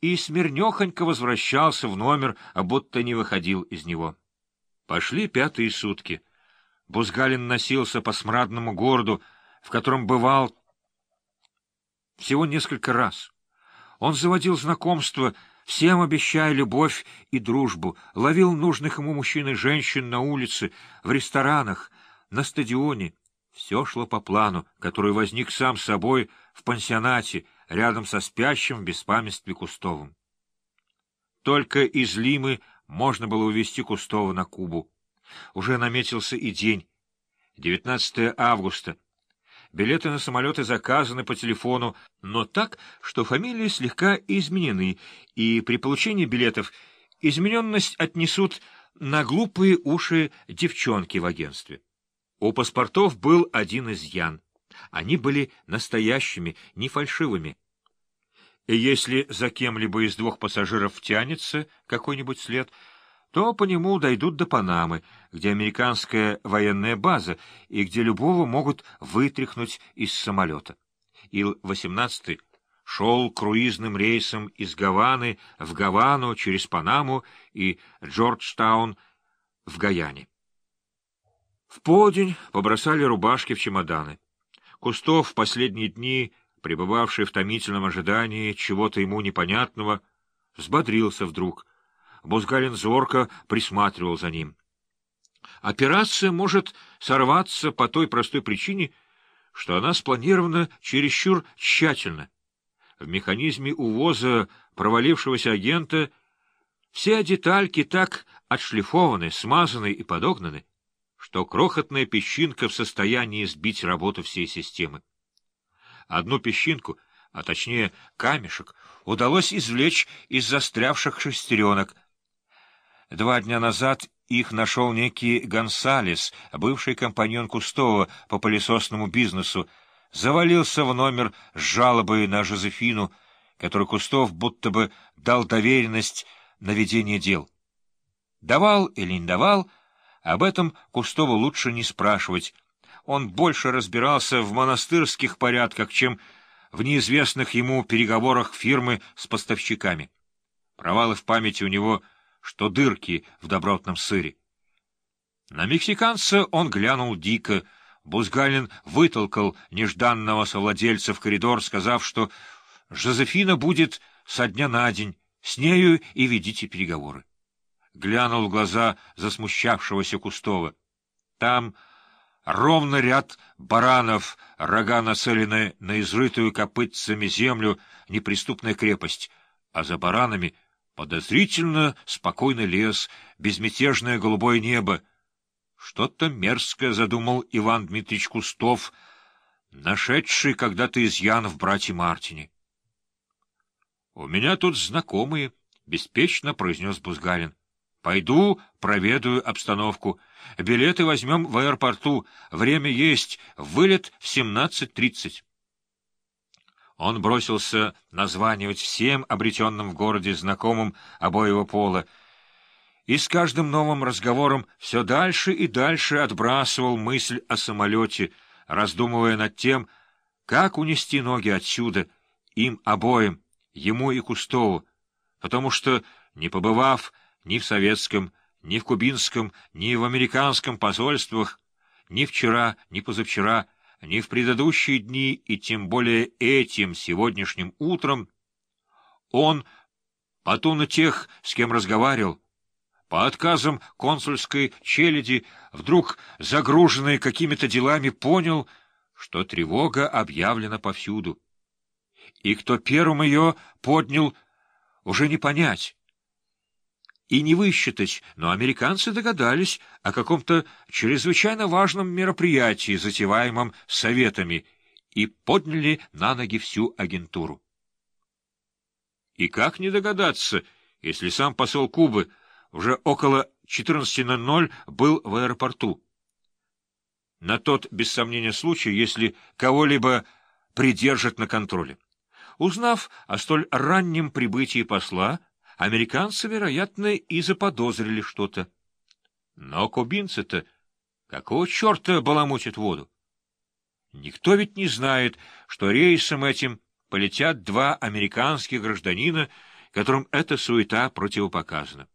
и смирнехонько возвращался в номер, а будто не выходил из него. Пошли пятые сутки. Бузгалин носился по смрадному городу, в котором бывал всего несколько раз. Он заводил знакомства, всем обещая любовь и дружбу, ловил нужных ему мужчин и женщин на улице, в ресторанах, на стадионе. Все шло по плану, который возник сам собой в пансионате, рядом со спящим в беспамятстве Кустовым. Только из Лимы можно было увезти Кустова на Кубу. Уже наметился и день. 19 августа. Билеты на самолеты заказаны по телефону, но так, что фамилии слегка изменены, и при получении билетов измененность отнесут на глупые уши девчонки в агентстве. У паспортов был один изъян. Они были настоящими, не фальшивыми. И если за кем-либо из двух пассажиров тянется какой-нибудь след, то по нему дойдут до Панамы, где американская военная база и где любого могут вытряхнуть из самолета. Ил-18 шел круизным рейсом из Гаваны в Гавану через Панаму и Джорджтаун в Гаяне. В полдень побросали рубашки в чемоданы. Кустов в последние дни, пребывавший в томительном ожидании чего-то ему непонятного, взбодрился вдруг. Бузгалин зорко присматривал за ним. Операция может сорваться по той простой причине, что она спланирована чересчур тщательно. В механизме увоза провалившегося агента все детальки так отшлифованы, смазаны и подогнаны, что крохотная песчинка в состоянии сбить работу всей системы. Одну песчинку, а точнее камешек, удалось извлечь из застрявших шестеренок. Два дня назад их нашел некий Гонсалес, бывший компаньон Кустова по пылесосному бизнесу, завалился в номер с жалобой на Жозефину, которой Кустов будто бы дал доверенность на ведение дел. Давал или не давал — об этом Кустову лучше не спрашивать. Он больше разбирался в монастырских порядках, чем в неизвестных ему переговорах фирмы с поставщиками. Провалы в памяти у него, что дырки в добротном сыре. На мексиканца он глянул дико. Бузгалин вытолкал нежданного совладельца в коридор, сказав, что Жозефина будет со дня на день, с нею и ведите переговоры глянул в глаза засмущавшегося Кустова. Там ровно ряд баранов, рога нацелены на изрытую копытцами землю, неприступная крепость, а за баранами подозрительно спокойный лес, безмятежное голубое небо. Что-то мерзкое задумал Иван Дмитрич Кустов, нашедший когда-то изъян в брате Мартине. — У меня тут знакомые, — беспечно произнес Бузгалин. Пойду, проведаю обстановку. Билеты возьмем в аэропорту. Время есть. Вылет в 17.30. Он бросился названивать всем обретенным в городе знакомым обоего пола, и с каждым новым разговором все дальше и дальше отбрасывал мысль о самолете, раздумывая над тем, как унести ноги отсюда, им обоим, ему и Кустову, потому что, не побывав ни в советском, ни в кубинском, ни в американском посольствах, ни вчера, ни позавчера, ни в предыдущие дни и тем более этим сегодняшним утром, он, по тону тех, с кем разговаривал, по отказам консульской челяди, вдруг загруженный какими-то делами, понял, что тревога объявлена повсюду. И кто первым ее поднял, уже не понять и не высчитать, но американцы догадались о каком-то чрезвычайно важном мероприятии, затеваемом советами, и подняли на ноги всю агентуру. И как не догадаться, если сам посол Кубы уже около 14.00 был в аэропорту? На тот, без сомнения, случай, если кого-либо придержат на контроле. Узнав о столь раннем прибытии посла, Американцы, вероятно, и заподозрили что-то. Но кубинцы-то какого черта баламутят воду? Никто ведь не знает, что рейсом этим полетят два американских гражданина которым эта суета противопоказана.